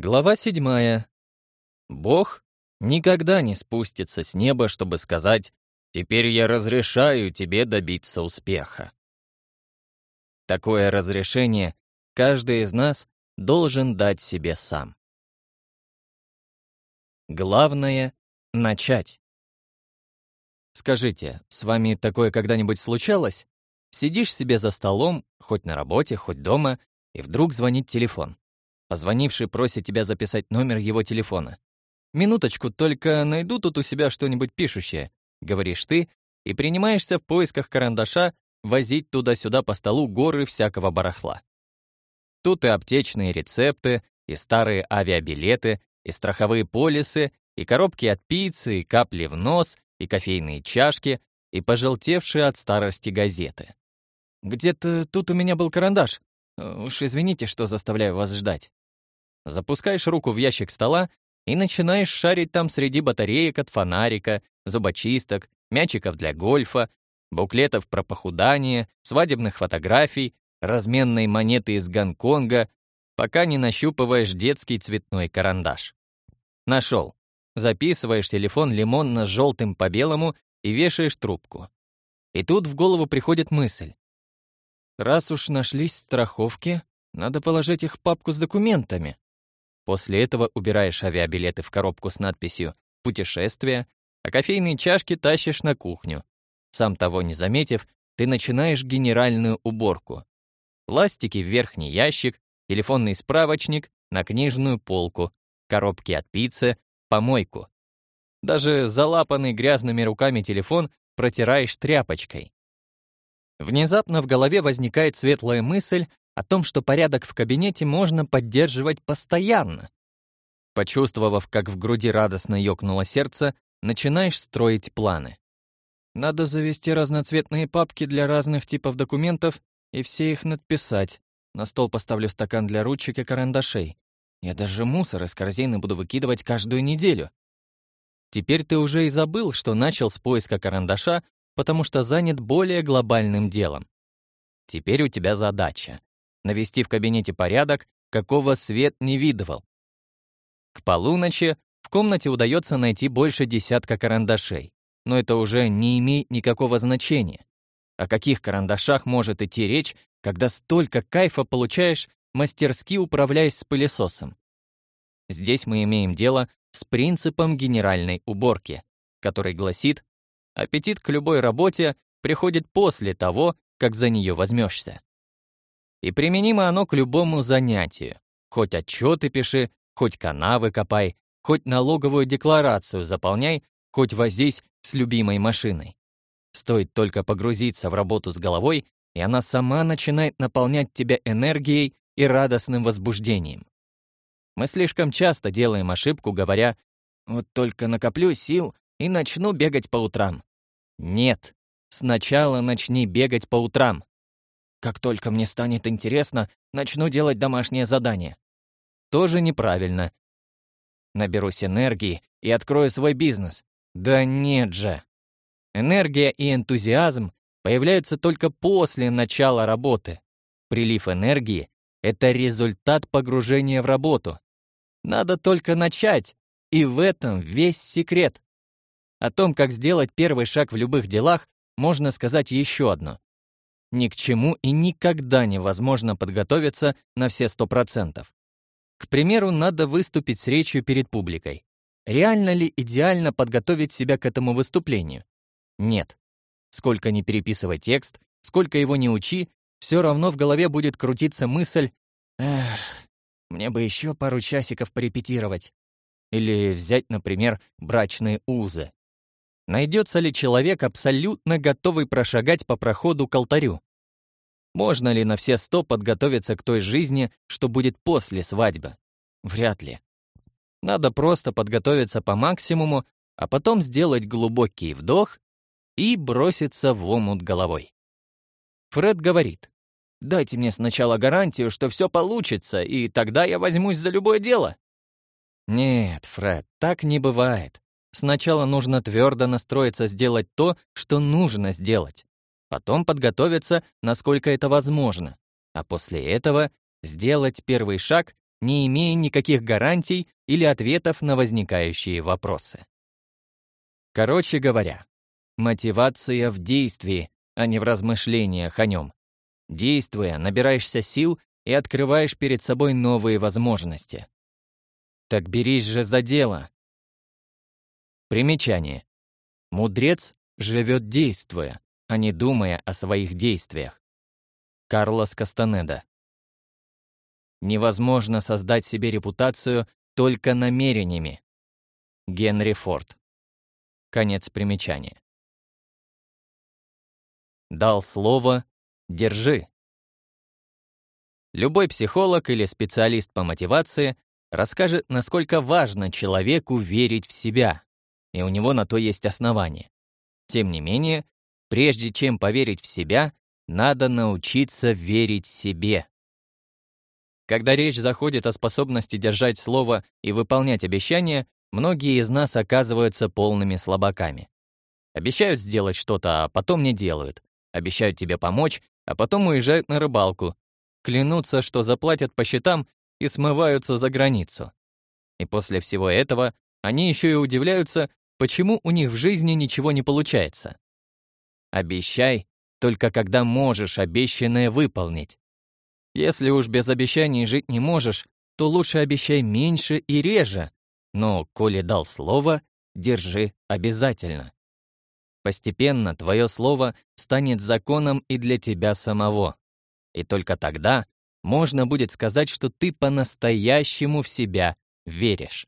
Глава седьмая. Бог никогда не спустится с неба, чтобы сказать «Теперь я разрешаю тебе добиться успеха». Такое разрешение каждый из нас должен дать себе сам. Главное — начать. Скажите, с вами такое когда-нибудь случалось? Сидишь себе за столом, хоть на работе, хоть дома, и вдруг звонит телефон. Позвонивший просит тебя записать номер его телефона. «Минуточку, только найду тут у себя что-нибудь пишущее», — говоришь ты, и принимаешься в поисках карандаша возить туда-сюда по столу горы всякого барахла. Тут и аптечные рецепты, и старые авиабилеты, и страховые полисы, и коробки от пиццы, и капли в нос, и кофейные чашки, и пожелтевшие от старости газеты. «Где-то тут у меня был карандаш. Уж извините, что заставляю вас ждать». Запускаешь руку в ящик стола и начинаешь шарить там среди батареек от фонарика, зубочисток, мячиков для гольфа, буклетов про похудание, свадебных фотографий, разменной монеты из Гонконга, пока не нащупываешь детский цветной карандаш. Нашел. Записываешь телефон лимонно с желтым по белому и вешаешь трубку. И тут в голову приходит мысль. Раз уж нашлись страховки, надо положить их в папку с документами. После этого убираешь авиабилеты в коробку с надписью «Путешествие», а кофейные чашки тащишь на кухню. Сам того не заметив, ты начинаешь генеральную уборку. Пластики в верхний ящик, телефонный справочник на книжную полку, коробки от пиццы, помойку. Даже залапанный грязными руками телефон протираешь тряпочкой. Внезапно в голове возникает светлая мысль о том, что порядок в кабинете можно поддерживать постоянно. Почувствовав, как в груди радостно ёкнуло сердце, начинаешь строить планы. Надо завести разноцветные папки для разных типов документов и все их надписать. На стол поставлю стакан для ручек и карандашей. Я даже мусор из корзины буду выкидывать каждую неделю. Теперь ты уже и забыл, что начал с поиска карандаша, потому что занят более глобальным делом. Теперь у тебя задача навести в кабинете порядок, какого свет не видывал. К полуночи в комнате удается найти больше десятка карандашей, но это уже не имеет никакого значения. О каких карандашах может идти речь, когда столько кайфа получаешь, мастерски управляясь с пылесосом? Здесь мы имеем дело с принципом генеральной уборки, который гласит, аппетит к любой работе приходит после того, как за нее возьмешься. И применимо оно к любому занятию. Хоть отчеты пиши, хоть канавы копай, хоть налоговую декларацию заполняй, хоть возись с любимой машиной. Стоит только погрузиться в работу с головой, и она сама начинает наполнять тебя энергией и радостным возбуждением. Мы слишком часто делаем ошибку, говоря «Вот только накоплю сил и начну бегать по утрам». Нет, сначала начни бегать по утрам. Как только мне станет интересно, начну делать домашнее задание. Тоже неправильно. Наберусь энергии и открою свой бизнес. Да нет же. Энергия и энтузиазм появляются только после начала работы. Прилив энергии — это результат погружения в работу. Надо только начать, и в этом весь секрет. О том, как сделать первый шаг в любых делах, можно сказать еще одно. Ни к чему и никогда невозможно подготовиться на все сто процентов. К примеру, надо выступить с речью перед публикой. Реально ли идеально подготовить себя к этому выступлению? Нет. Сколько ни переписывай текст, сколько его не учи, все равно в голове будет крутиться мысль «Эх, мне бы еще пару часиков порепетировать». Или взять, например, брачные узы. Найдется ли человек, абсолютно готовый прошагать по проходу к алтарю? Можно ли на все сто подготовиться к той жизни, что будет после свадьбы? Вряд ли. Надо просто подготовиться по максимуму, а потом сделать глубокий вдох и броситься в омут головой. Фред говорит, «Дайте мне сначала гарантию, что все получится, и тогда я возьмусь за любое дело». Нет, Фред, так не бывает. Сначала нужно твердо настроиться сделать то, что нужно сделать. Потом подготовиться, насколько это возможно. А после этого сделать первый шаг не имея никаких гарантий или ответов на возникающие вопросы. Короче говоря, мотивация в действии, а не в размышлениях о нем. Действуя, набираешься сил и открываешь перед собой новые возможности. Так берись же за дело. Примечание. Мудрец живет действуя, а не думая о своих действиях. Карлос Кастанеда. Невозможно создать себе репутацию только намерениями. Генри Форд. Конец примечания. Дал слово «держи». Любой психолог или специалист по мотивации расскажет, насколько важно человеку верить в себя, и у него на то есть основания. Тем не менее, прежде чем поверить в себя, надо научиться верить себе. Когда речь заходит о способности держать слово и выполнять обещания, многие из нас оказываются полными слабаками. Обещают сделать что-то, а потом не делают. Обещают тебе помочь, а потом уезжают на рыбалку. Клянутся, что заплатят по счетам и смываются за границу. И после всего этого они еще и удивляются, почему у них в жизни ничего не получается. Обещай, только когда можешь обещанное выполнить. Если уж без обещаний жить не можешь, то лучше обещай меньше и реже, но, коли дал слово, держи обязательно. Постепенно твое слово станет законом и для тебя самого. И только тогда можно будет сказать, что ты по-настоящему в себя веришь.